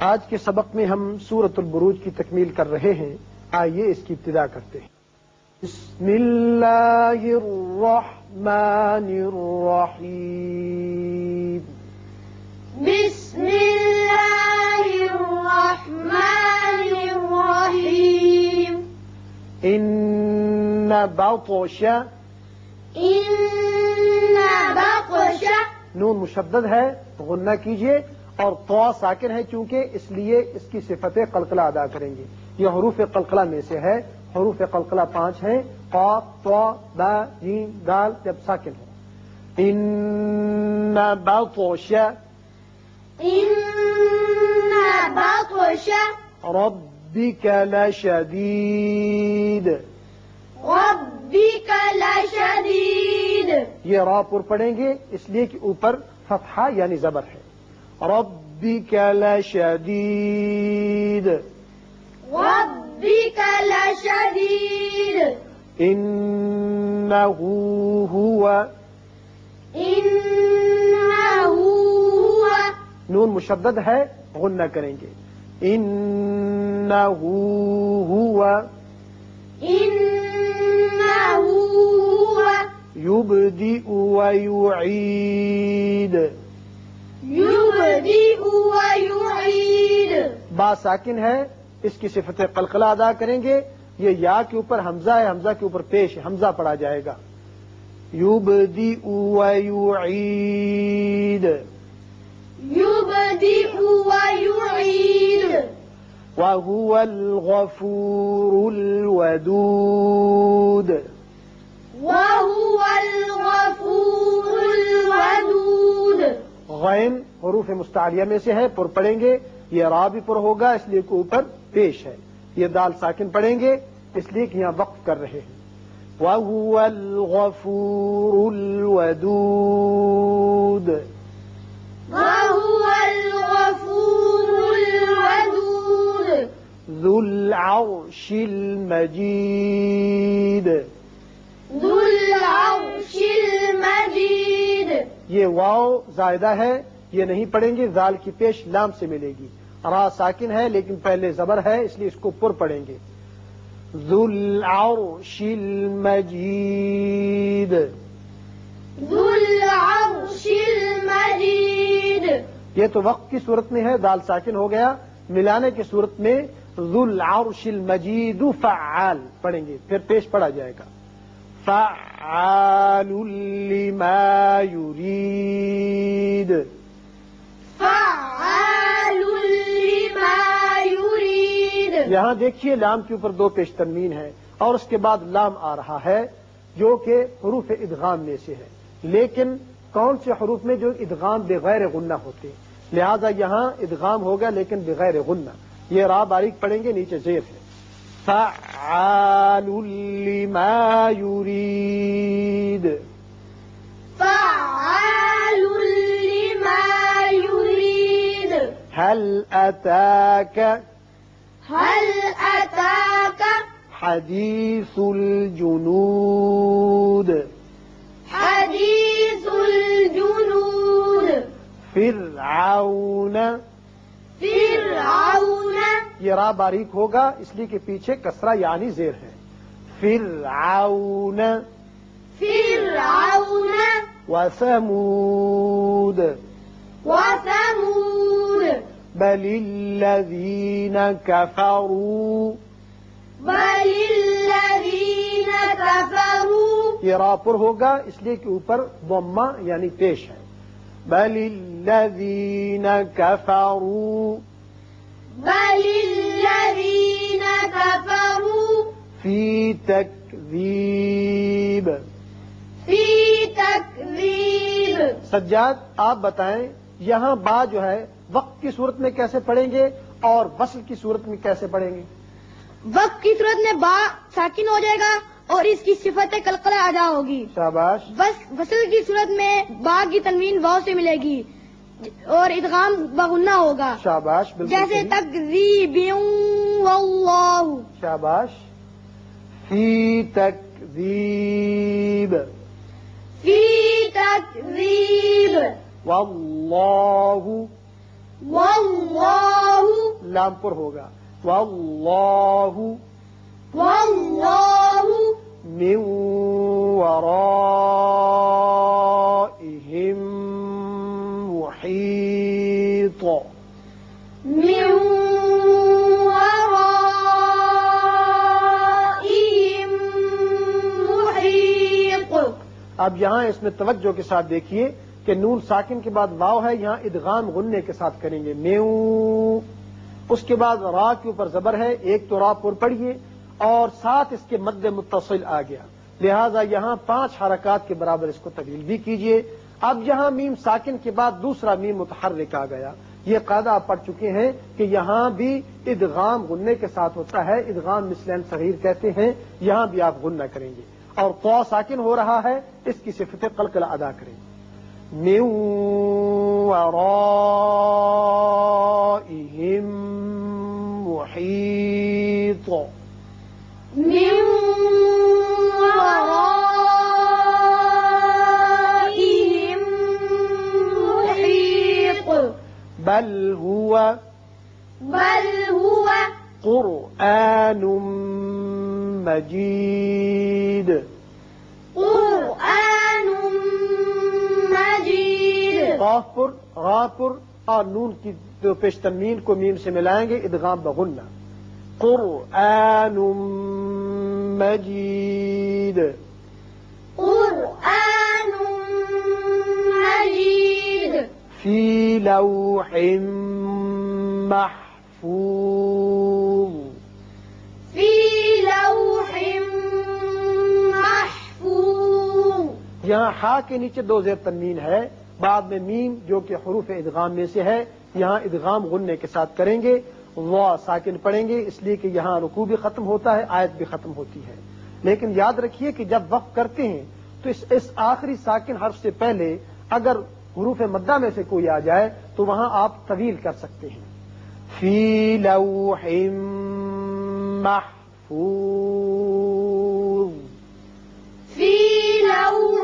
آج کے سبق میں ہم سورت البروج کی تکمیل کر رہے ہیں۔ آئیے اس کی ابتدا کرتے ہیں۔ بسم اللہ الرحمن الرحیم۔ بسم الله الرحمن الرحيم ان بطش إن بطش نون مشدد ہے۔ غنہ کیجیے۔ اور تو ساکن ہے چونکہ اس لیے اس کی صفت قلقلہ ادا کریں گے۔ یہ حروف قلقلہ میں سے ہے حروف قلقلہ پانچ ہیں۔ قاف تو با جیم دال جب ساکن ہو۔ ان بطش إن بطش ربك لشديد یہ را پر پڑیں گے اس لیے کہ اوپر فتحہ یعنی زبر ہے۔ ربك لشديد ربك لشديد إنه هو إنه هو نون مشدد ہے غنہ کریں گے۔ إنه هو إنه هو يبدئ ويعيد يبدئ ويعيد با ساکن ہے اس کی صفت قلقلہ ادا کریں گے یہ یا کے اوپر حمزہ ہے حمزہ کے اوپر پیش ہے حمزہ پڑا جائے گا۔ ویعید يبدئ ويعيد وهو الغفور الودود۔ غین حروف مستعلیہ میں سے ہے پر پڑھیں گے یہ را بھی پر ہوگا اس لیے کہ اوپر پیش ہے۔ یہ دال ساکن پڑھیں گے اس لیے کہ یہاں وقف کر رہے ہیں۔ وَهُوَ الْغَفُورُ الْوَدُودُ۔ وهو الغفور الودود۔ ذو العرش المجيد۔ ذو یہ واو زائدہ ہے یہ نہیں پڑھیں گے زال کی پیش لام سے ملے گی۔ را ساکن ہے لیکن پہلے زبر ہے اس لیے اس کو پر پڑھیں گے۔ العرش المجید۔ العرش المجيد یہ تو وقت کی صورت میں ہے دال ساکن ہو گیا۔ ملانے کی صورت میں العرش المجید فعال پڑھیں گے پھر پیش پڑا جائے گا۔ فعال لما يريد فعال لما يريد یہاں دیکھیے لام کے اوپر دو پیش تنوین ہے اور اس کے بعد لام آ رہا ہے جو کہ حروف ادغام میں سے ہے۔ لیکن کون سے حروف میں جو ادغام بغیر غنہ ہوتے لہذا یہاں ادغام ہوگا لیکن بغیر غنہ۔ یہ را باریک پڑیں گے نیچے زیر ہے۔ فعال لما يريد فعال لما يريد هل أتاك هل أتاك حديث الجنود حديث الجنود فرعون فرعون یہ را باریک ہوگا اس لیے کہ پیچھے کسرہ یعنی زیر ہے۔ فرعون۔ فرعون۔ وثمود۔ وثمود۔ بل الذين كفروا بل الذين كفروا۔ یہ را پر ہوگا اس لیے کہ اوپر ضمہ یعنی پیش ہے۔ بل الذين كفروا بل الذين كفروا في تكذيب في تكذيب سجاد آپ بتائیں یہاں با جو ہے وقت کی صورت میں کیسے پڑھیں گے اور وصل کی صورت میں کیسے پڑھیں گے؟ وقت کی صورت میں با ساکن ہو جائے گا اور اس کی صفت قلقلہ ادا ہوگی۔ شاباش۔ وصل کی صورت میں با کی تنوین واؤ سے ملے گی۔ اور ادغام بغنہ ہوگا۔ شاباش بالکل جیسے۔ تکذیب واللہ۔ شاباش فی تکذیب۔ فی تکذیب۔ واللہ۔ واللہ۔ لام پر ہوگا۔ واللہ۔ واللہ۔ من اب یہاں اس میں توجہ کے ساتھ دیکھیے کہ نون ساکن کے بعد واؤ ہے، یہاں ادغام غننے کے ساتھ کریں گے۔ میو۔ اس کے بعد را کے اوپر زبر ہے، ایک تو را پر پڑھیے اور ساتھ اس کے مد متصل آ گیا۔ لہذا یہاں پانچ حرکات کے برابر اس کو طویل بھی کیجیے۔ اب یہاں میم ساکن کے بعد دوسرا میم متحرک آ گیا۔ یہ قاعدہ آپ پڑھ چکے ہیں کہ یہاں بھی ادغام غننے کے ساتھ ہوتا ہے۔ ادغام مثلین صغیر کہتے ہیں، یہاں بھی آپ غنہ کریں گے۔ اور تو ساکن ہو رہا ہے اس کی صفت قلقلہ ادا کریں۔ من ورائهم محيط من ورائهم محيط بل هو بل هو قرآن مجيد قرآن پر را پر اور نون کی دو پیش تنوین کو میم سے ملائیں گے ادغام بغنہ قرآن مجید۔ قرآن مجيد فی لوح محفوظ۔ یہاں ہا کے نیچے دو زیر تنوین ہے، بعد میں میم جو کہ حروف ادغام میں سے ہے، یہاں ادغام غننے کے ساتھ کریں گے، وا ساکن پڑھیں گے، اس لیے کہ یہاں رکو بھی ختم ہوتا ہے، آیت بھی ختم ہوتی ہے۔ لیکن یاد رکھیے کہ جب وقف کرتے ہیں، تو اس اس آخری ساکن حرف سے پہلے اگر حروف مدہ میں سے کوئی آ جائے، تو وہاں آپ طویل کر سکتے ہیں۔ فی لوح محفوظ۔ فی لوح